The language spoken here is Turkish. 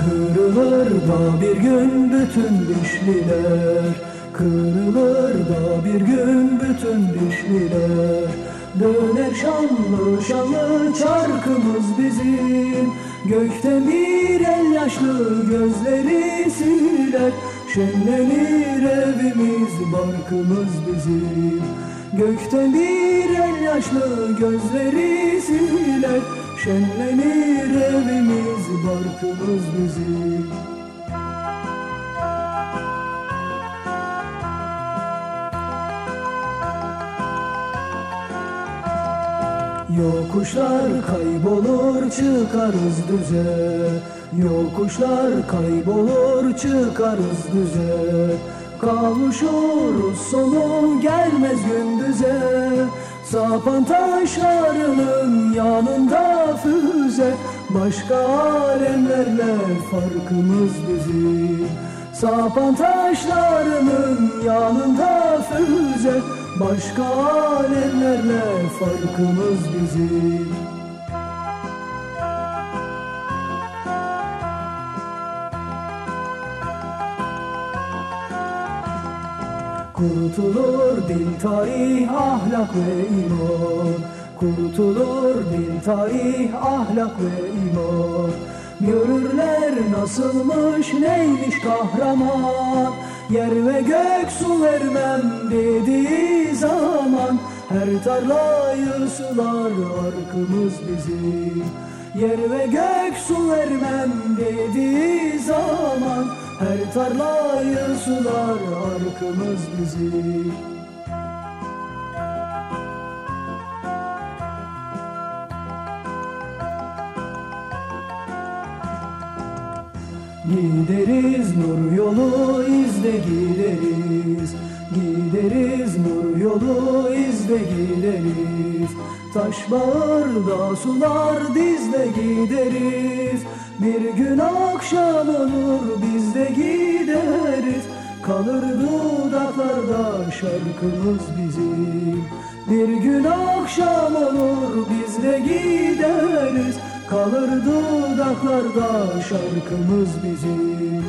Kırılır da bir gün bütün dişliler Kırılır da bir gün bütün dişliler Döner şanlı şanlı çarkımız bizim. Gökten bir el yaşlı gözleri siler. Şenlenir evimiz barkımız bizim. Gökten bir el yaşlı gözleri siler Şenlenir evimiz barkımız bizim. Yokuşlar kaybolur çıkarız düze. Yokuşlar kaybolur çıkarız düze. Kavuşuruz sonu gelmez gündüze Sapan taşlarının yanında füze Başka alemlerle farkımız bizim Sapan taşlarının yanında füze Başka alemlerle farkımız bizim Kurtulur dil tarih ahlak ve iman. Kurtulur dil tarih ahlak ve iman. Görürler nasılmış neymiş kahraman? Yer ve gök su vermem dediği zaman Her tarlayı sular arkımız bizim. Yer ve gök su vermem dediği zaman Her tarlayı sular arkımız bizim Gideriz nur yolu izde gideriz. Gideriz nur yolu izde gideriz. Taş bağırda sular dizde gideriz Bir gün akşam olur biz de gideriz. Kalır dudaklarda şarkımız bizim. Bir gün akşam olur biz de gideriz. Kalır dudaklarda şarkımız bizim